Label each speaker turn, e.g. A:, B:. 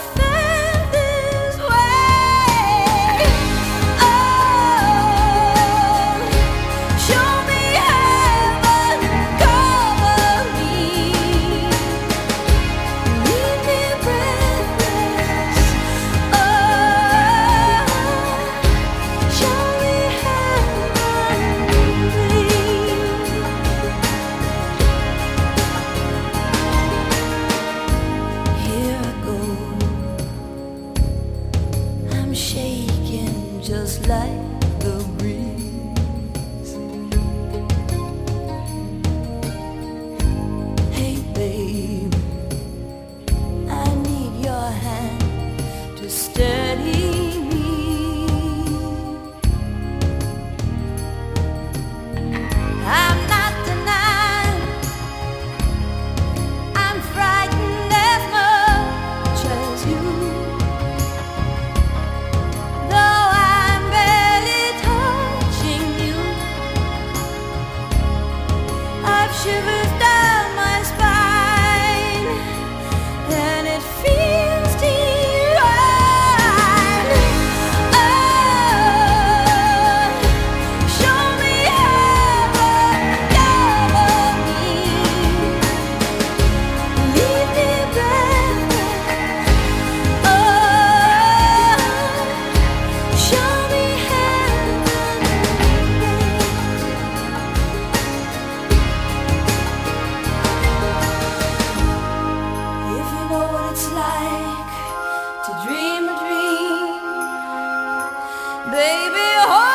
A: feel Baby, Oh.